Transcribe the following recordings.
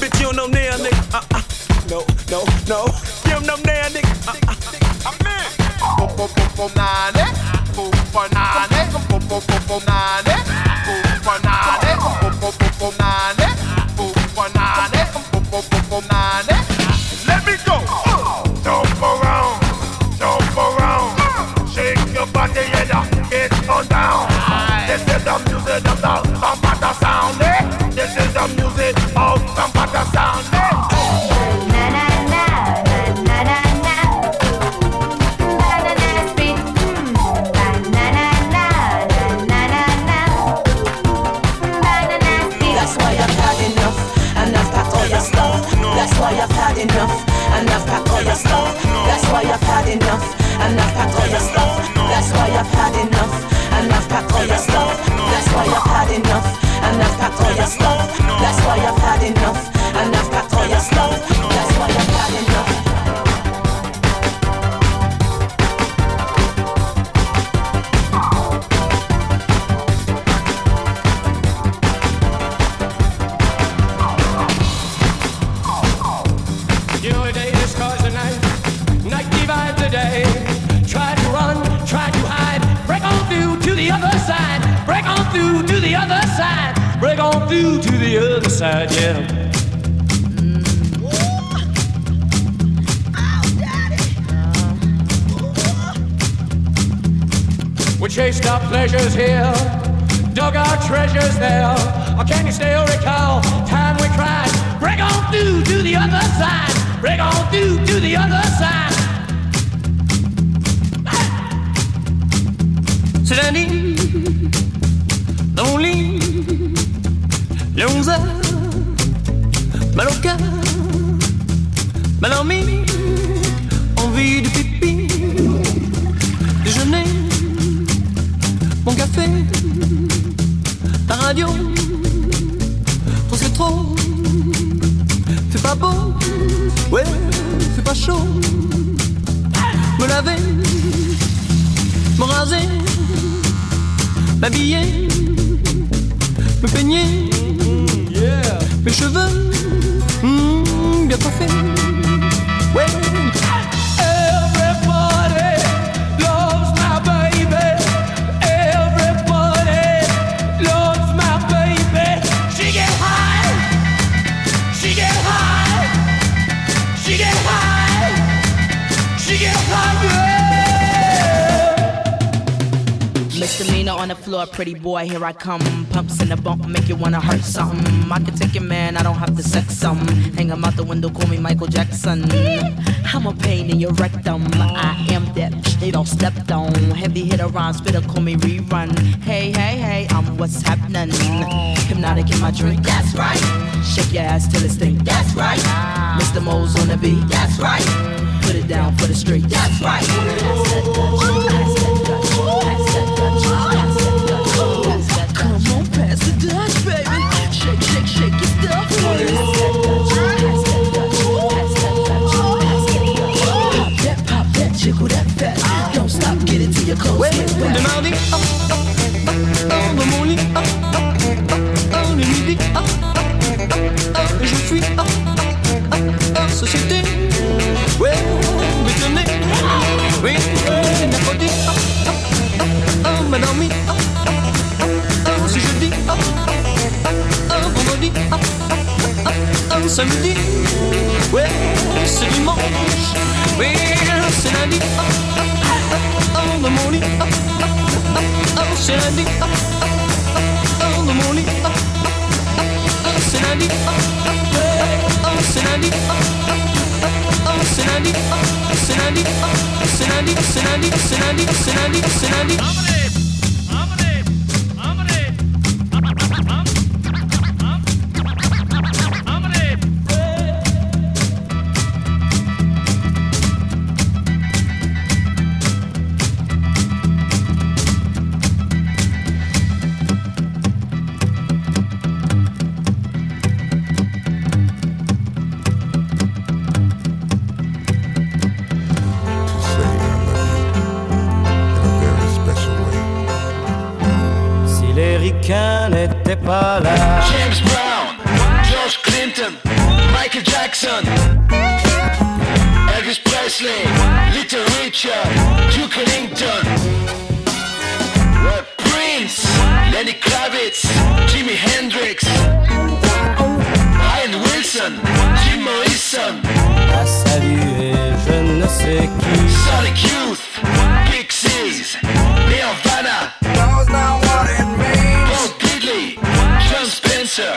Bitch, you don't know now, nigga. Uh, uh. No, no, no. You don't know now, nigga. I'm in. Boom, boom, boom, boom, nane. Boom, boom, nane. Boom, boom, boom, boom, nane. Boom, boom, nane. Boom, boom. Let me go. Jump around, jump around. Shake your body and get on down. This is the music of the Bambata music of Bambata sound? That's why I've had enough, and I've packed all your stuff. That's why I've had enough, and I've packed all your stuff. That's why I've had enough, and I've packed all your stuff. That's why I've had enough, and I've packed all your stuff. That's why I've had enough, and I've packed all your stuff. Why I've had enough, yeah. We chased our pleasures here, dug our treasures there. Or can you still recall time we cried? Break on through to the other side. Break on through to the other side. C'est lundi, mal au cœur, mal en mine, envie de pipi, déjeuner, mon café, la radio, trop c'est trop, c'est pas beau, ouais, c'est pas chaud, me laver, me raser, m'habiller, me peigner, mes cheveux, mm, bien coiffés, ouais. Floor, pretty boy, here I come. Pumps in the bump, make you wanna hurt something. I can take it, man, I don't have to sex some. Hang 'em out the window, call me Michael Jackson. I'm a pain in your rectum. I am that they don't step on. Heavy hitter rhyme, spitter, call me rerun. Hey, hey, hey, I'm what's happening. Hypnotic in my drink, that's right. Shake your ass till it stink, that's right. Mr. Mo's on the beat, that's right. Put it down for the street, that's right. Sonic Youth, Pixies, Nirvana, Knows now what it means. Bob Diddley, John Spencer,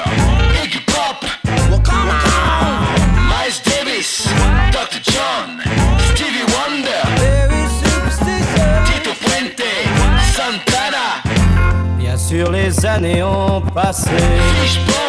Iggy Pop, Well, come on. Miles Davis, Dr. John, Stevie Wonder, Very superstitious. Tito Puente, Santana, Bien sûr, les années ont passé. Fishbone,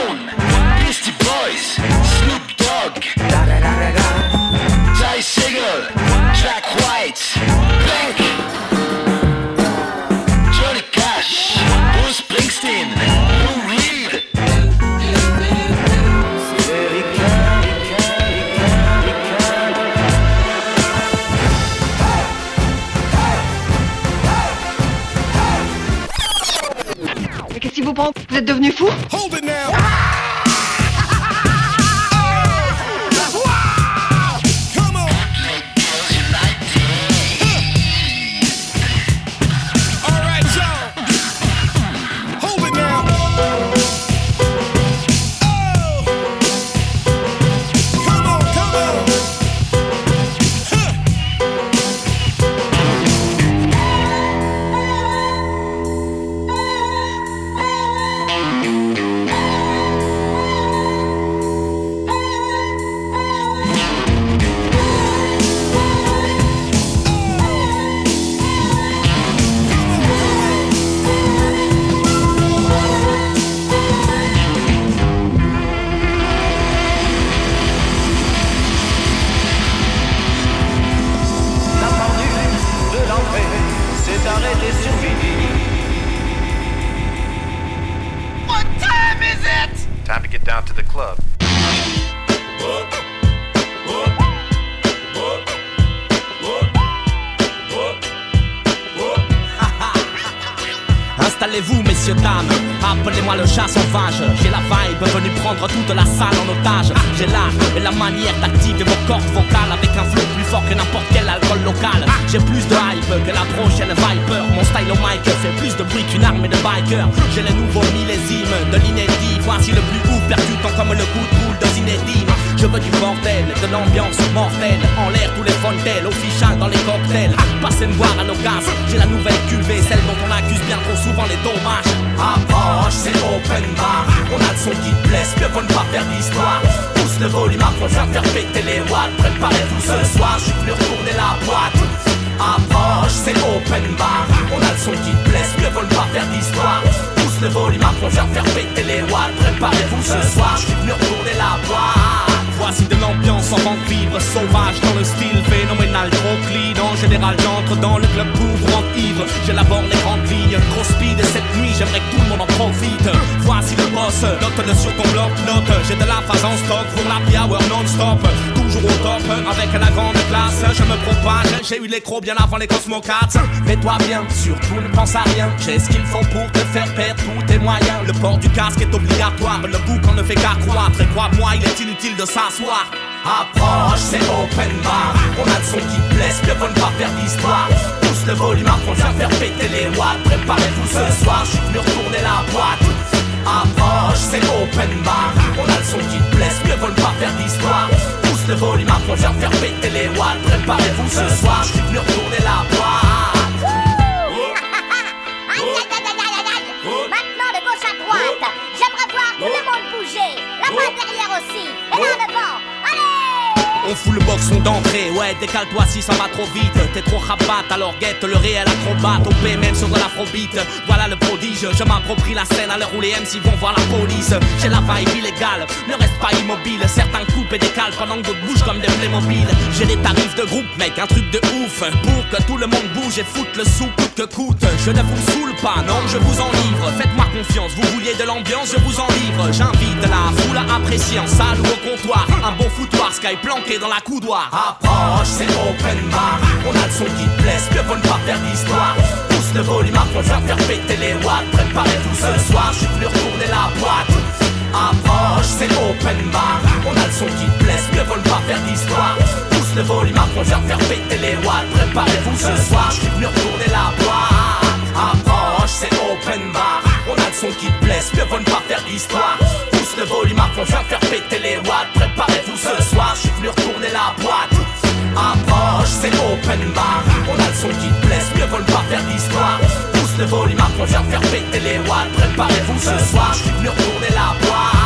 devenu fou Hold it now. Come What time is it? Time to get down to the club. Whoa. Installez-vous, messieurs, dames. Appelez-moi le chat sauvage. J'ai la vibe venue prendre toute la salle en otage. J'ai l'art et la manière d'activer vos cordes vocales avec un flot plus fort que n'importe quel alcool local. J'ai plus de hype que la prochaine Viper. Mon style au mic fait plus de bruit qu'une armée de bikers. J'ai les nouveaux millésimes de l'inédit. Voici le plus ouf percutant comme le coup de boule de Zinedine. Je veux du bordel, de l'ambiance mortelle. En l'air tous les fontaines, official dans les cocktails. Passez me voir à l'occasion. J'ai la nouvelle cuvée, celle dont on accuse bien trop souvent les dommages. Approche, c'est open bar. On a le son qui te blesse, mieux vaut ne pas faire d'histoire. Pousse le volume à fond, faire péter les watts. Préparez-vous ce soir, je suis venu retourner la boîte. Approche, c'est open bar. On a le son qui te blesse, mieux vaut ne pas faire d'histoire. Pousse le volume je viens faire péter les watts. Préparez-vous ce soir, je venu retourner la boîte. Voici de l'ambiance en vente libre, sauvage dans le style phénoménal, trop clean. En général, j'entre dans le club pour rendre ivre. J'élabore les grandes lignes, trop speed. Et cette nuit, j'aimerais que tout le monde en profite. Voici le boss, note-le sur ton bloc-note. J'ai de la phase en stock pour la hour non-stop. Toujours au top, avec la grande classe. Je me propage, j'ai eu l'écro bien avant les Cosmocats. Mets-toi bien, surtout ne pense à rien. J'ai ce qu'il faut pour te faire perdre tous tes moyens. Le port du casque est obligatoire, le bouc on ne fait qu'accroître. Et crois-moi, il est inutile de s'asseoir. Approche, c'est open bar. On a le son qui blesse, mieux vaut ne pas faire d'histoire. Pousse le volume à fond, faire péter les watts. Préparez-vous ce soir, je suis venu retourner la boîte. Approche, c'est open bar. On a le son qui blesse, mieux vaut ne pas faire d'histoire. Pousse le volume à fond, faire péter les watts. Préparez-vous ce soir, je suis venu retourner la boîte. 大的爆！On fout le boxon d'entrée, ouais, décale-toi si ça va trop vite. T'es trop rabat, alors guette le réel acrobate. On paie même sur de l'afrobeat. Voilà le prodige, je m'approprie la scène à l'heure où les MC vont voir la police. J'ai la vibe illégale, ne reste pas immobile. Certains coupent et décalent pendant que d'autres bougent comme des Playmobil. J'ai des tarifs de groupe, mec, un truc de ouf. Pour que tout le monde bouge et foute le sou coûte que coûte. Je ne vous saoule pas, non, je vous en livre. Faites-moi confiance, vous vouliez de l'ambiance, je vous en livre. J'invite la foule à apprécier en salle ou au comptoir. Un bon planqué dans la coudoir. Approche, c'est open bar. On a le son qui te blesse, mieux vaut ne pas faire d'histoire. Pousse le volume à fond, faire péter les watts. Préparez-vous ce soir, je suis venu retourner la boîte. Approche, c'est open bar. On a le son qui te blesse, mieux vaut ne pas faire d'histoire. Pousse le volume à fond, faire péter les watts. Préparez-vous ce soir, je suis venu retourner la boîte. Approche, c'est open bar. On a le son qui te blesse, mieux vaut ne pas faire d'histoire le volume à fond, faire péter les watts. Préparez-vous ce soir, je suis venu retourner la boîte. Approche, c'est open bar. On a le son qui te blesse, mieux vaut ne pas faire d'histoire. Pousse le volume à fond, je faire péter les watts. Préparez-vous ce soir, je suis venu retourner la boîte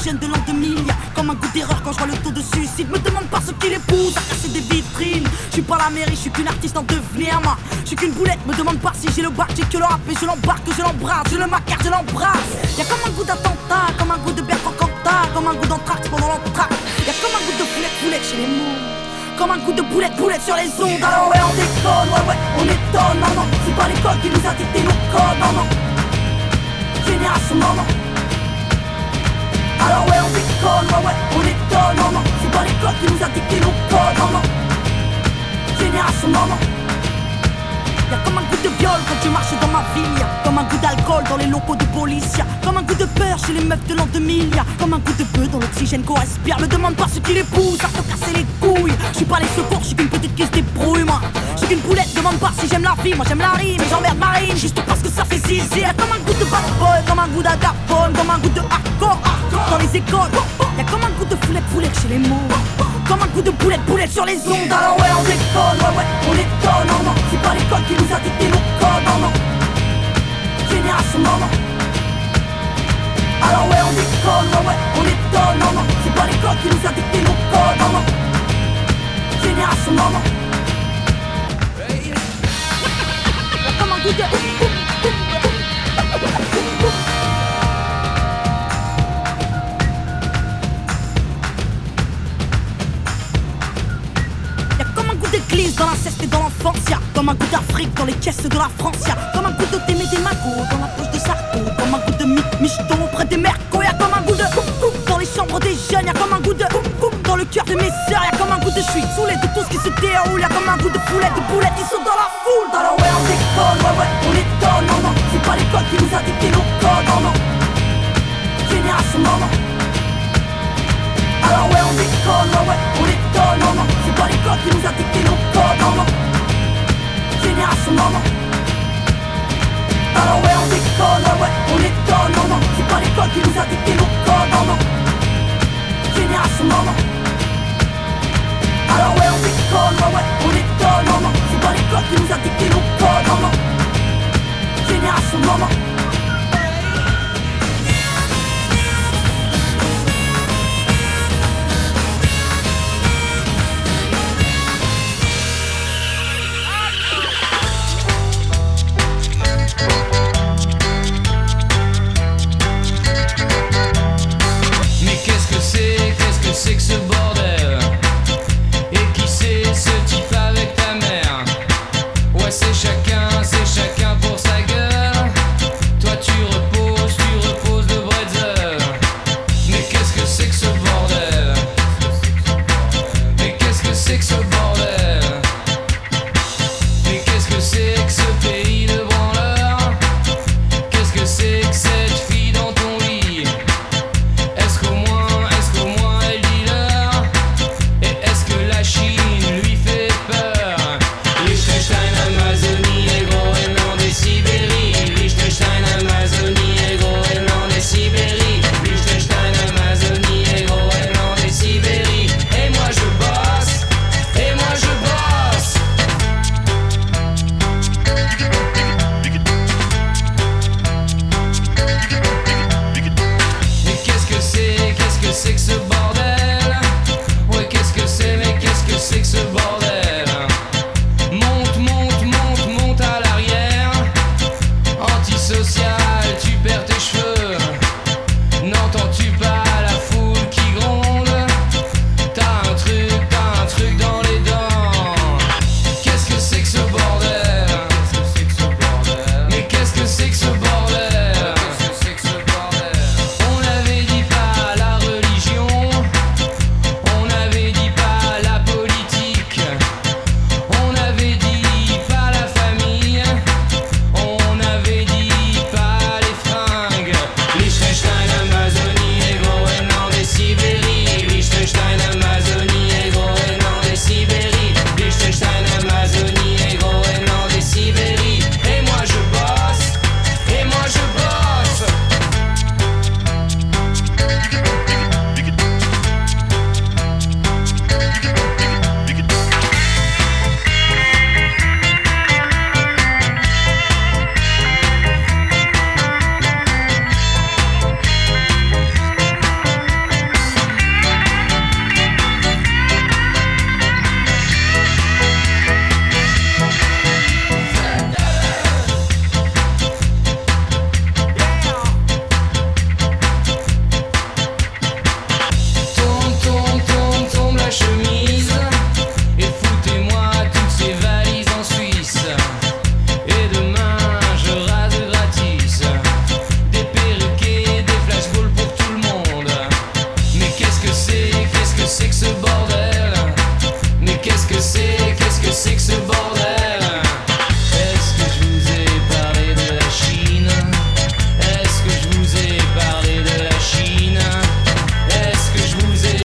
d'aigreur chez les jeunes de l'an 2000. Comme un goût d'erreur quand je vois le taux de suicide. Me demande pas ce qui les pousse à casser des vitrines. Je suis pas la mairie, je suis qu'une artiste en devenir. Moi, je suis qu'une boulette. Me demande pas si j'ai le bac, j'ai que le rap. Et je l'embarque, je l'embrasse, je le macarre, je l'embrasse. Y'a comme un goût d'attentat, comme un goût de Bertrand comme un goût d'entraque pendant l'entraque. Y'a comme un goût de boulette, boulette chez les mots. Comme un coup de boulette, boulette sur les ondes Alors ouais on déconne, ouais ouais on étonne Non non, c'est pas l'école qui nous a dicté nos codes Non non, génération non non qui nous a dicté nos codes Non non, génération non Y'a comme un goût de viol quand tu marches dans ma ville. Comme un goût d'alcool dans les locaux de police. Comme un goût de peur chez les meufs de l'an 2000 Y'a comme un goût de feu dans l'oxygène qu'on respire. Me demande pas ce qui les pousse à te casser les couilles. Je suis pas les secours, je suis qu'une petite qui se débrouille moi. Je suis qu'une poulette, demande pas si j'aime la vie. Moi j'aime la rime et j'emmerde Marine Juste parce que ça fait zizi. Y'a comme un goût de bad comme un goût d'agapone Comme un goût de hardcore. Dans les écoles Y'a comme un goût de foulette, foulette chez les mots comme un coup de boulette, boulette sur les ondes. Alors ouais on déconne, ouais ouais on étonne Non non, c'est pas l'école qui nous a dicté nos codes Non non, génération non non. Alors ouais on déconne, ouais ouais on étonne Non non, c'est pas l'école qui nous a dicté nos codes Non non, génération non non de la France Y'a comme un goût de Témé des Magots dans la poche de Sarko. Comme un goût de mi micheton près des mercos Y'a comme un goût de dans les chambres des jeunes Y'a comme un goût de dans le cœur de mes sœurs Y'a comme un goût de je suis saoulé de tout ce qui se déroule Y'a comme un goût de poulet, de boulettes qui sont dans la foule. Dans la ouais on déconne, ouais ouais on étonne Non non, c'est pas l'école qui nous a dicté nos codes Non non, génération non non. Alors ouais on déconne, ouais ouais on étonne, non non C'est pas l'école qui nous a dicté nos codes, non non Génération non non Alors ouais on déconne, ouais ouais on étonne, non non C'est pas l'école qui nous a dicté nos codes, non non Génération non Alors ouais on déconne, ouais ouais on étonne, non non C'est pas l'école qui nous a dicté nos codes, non non Génération non